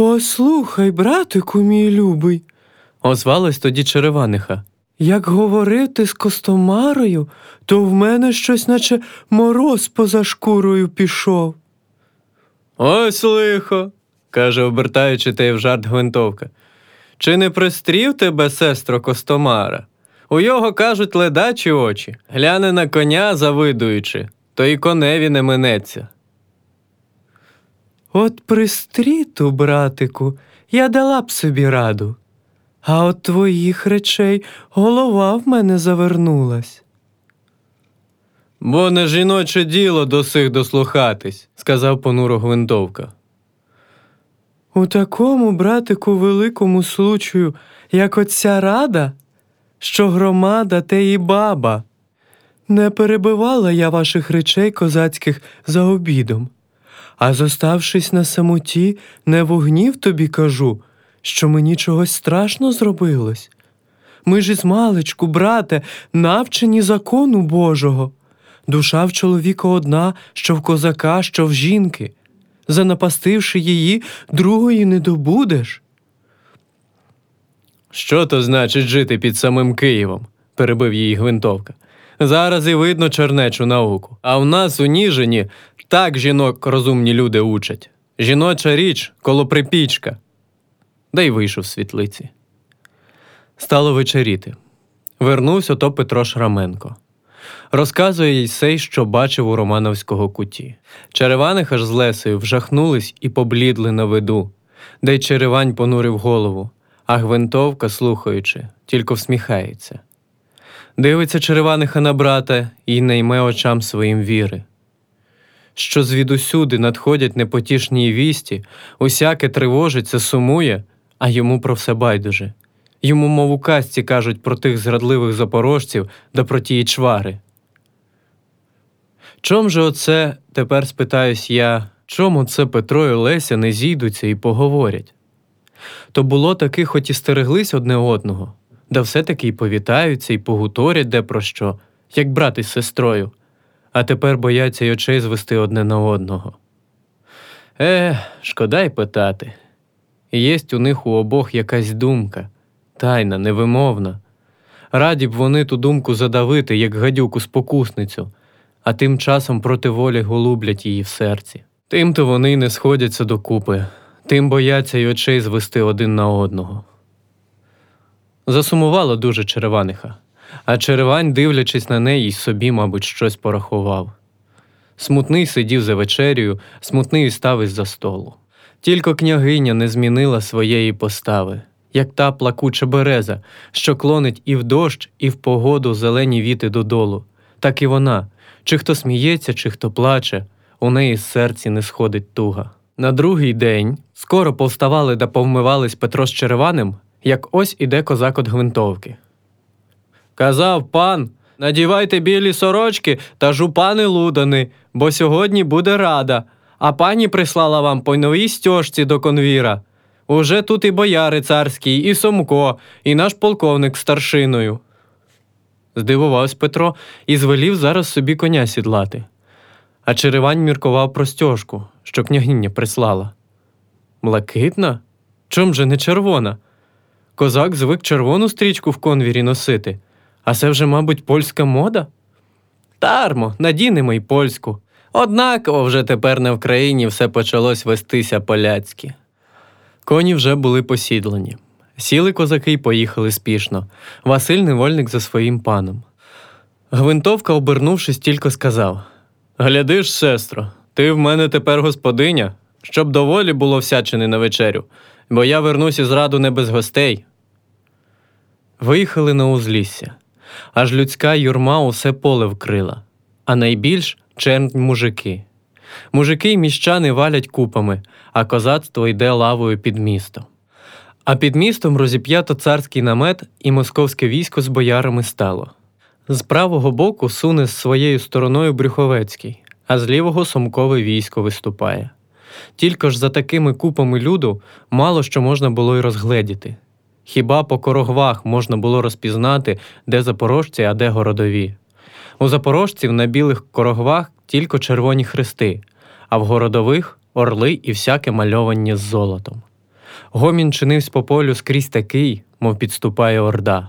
Послухай, братику мій любий, озвалась тоді Череваниха. Як говорив ти з Костомарою, то в мене щось, наче мороз поза шкурою пішов. Ось лихо, каже, обертаючи те в жарт гвинтовка. Чи не пристрів тебе, сестро Костомара? У його кажуть ледачі очі, гляне на коня, завидуючи, то і коневі не минеться. От пристріту, братику, я дала б собі раду, а от твоїх речей голова в мене завернулась. Бо не жіноче діло до сих дослухатись, сказав понуро Гвинтовка. У такому, братику, великому случаю, як оця рада, що громада те і баба. Не перебивала я ваших речей козацьких за обідом, а зоставшись на самоті, не вогнів тобі кажу, що мені чогось страшно зробилось. Ми ж із маличку, брате, навчені закону Божого. Душа в чоловіка одна, що в козака, що в жінки. Занапастивши її, другої не добудеш. Що то значить жити під самим Києвом? перебив її гвинтовка. Зараз і видно чернечу науку. А в нас у Ніжині так жінок розумні люди учать. Жіноча річ коло припічка. Да й вийшов з світлиці. Стало вечеріти. Вернувся то Петро Шраменко. Розказує їй сей, що бачив у Романовського куті. Череваних аж з Лесею вжахнулись і поблідли на виду, де Черевань понурив голову, а Гвинтовка, слухаючи, тільки всміхається. Дивиться Череваниха на брата і не йме очам своїм віри. Що звідусюди надходять непотішні вісті, усяке тривожиться, сумує, а йому про все байдуже. Йому, мов у казці, кажуть про тих зрадливих запорожців да про тії чвари. Чом же оце, тепер спитаюсь я, чому це Петро і Леся не зійдуться і поговорять? То було таки, хоч і стереглись одне одного, да все-таки й повітаються, і погуторять де про що, як брат із сестрою, а тепер бояться й очей звести одне на одного. Е, шкода й питати. Єсть у них у обох якась думка, тайна, невимовна. Раді б вони ту думку задавити, як гадюку спокусницю, а тим часом проти волі голублять її в серці. Тим-то вони й не сходяться докупи, тим бояться й очей звести один на одного. Засумувала дуже Череваниха, а Черевань, дивлячись на неї, й собі, мабуть, щось порахував. Смутний сидів за вечерю, смутний і став із за столу. Тільки княгиня не змінила своєї постави, як та плакуча береза, що клонить і в дощ, і в погоду зелені віти додолу. Так і вона, чи хто сміється, чи хто плаче, у неї з серці не сходить туга. На другий день скоро повставали да повмивались Петро з Череваним, як ось іде козак от гвинтовки. Казав пан, надівайте білі сорочки та жупани лудани, бо сьогодні буде рада, а пані прислала вам по новій стьожці до конвіра. Уже тут і бояри царський, і Сомко, і наш полковник старшиною. Здивувався Петро і звелів зараз собі коня сідлати. А Черевань міркував про стьожку, що княгиня прислала. Блакитна? Чом же не червона? Козак звик червону стрічку в конвірі носити, а це вже, мабуть, польська мода? Тармо, надінемо й польську. Однаково вже тепер на Вкраїні все почалось вестися поляцьки. Коні вже були посідлені. Сіли козаки й поїхали спішно. Василь невольник за своїм паном. Гвинтовка, обернувшись, тільки сказав: Глядиш, сестро, ти в мене тепер господиня, щоб доволі було всячини на вечерю, бо я вернусь із раду не без гостей. Виїхали на узлісся. Аж людська юрма усе поле вкрила, а найбільш чернь мужики. Мужики й міщани валять купами, а козацтво йде лавою під місто. А під містом розіп'ято царський намет і московське військо з боярами стало. З правого боку суне з своєю стороною Брюховецький, а з лівого Сомкове військо виступає. Тільки ж за такими купами люду мало що можна було й розгледіти. Хіба по корогвах можна було розпізнати, де запорожці, а де городові. У запорожців на білих корогвах тільки червоні хрести, а в городових орли і всяке мальовані з золотом. Гомін чинився по полю скрізь такий, мов підступає орда.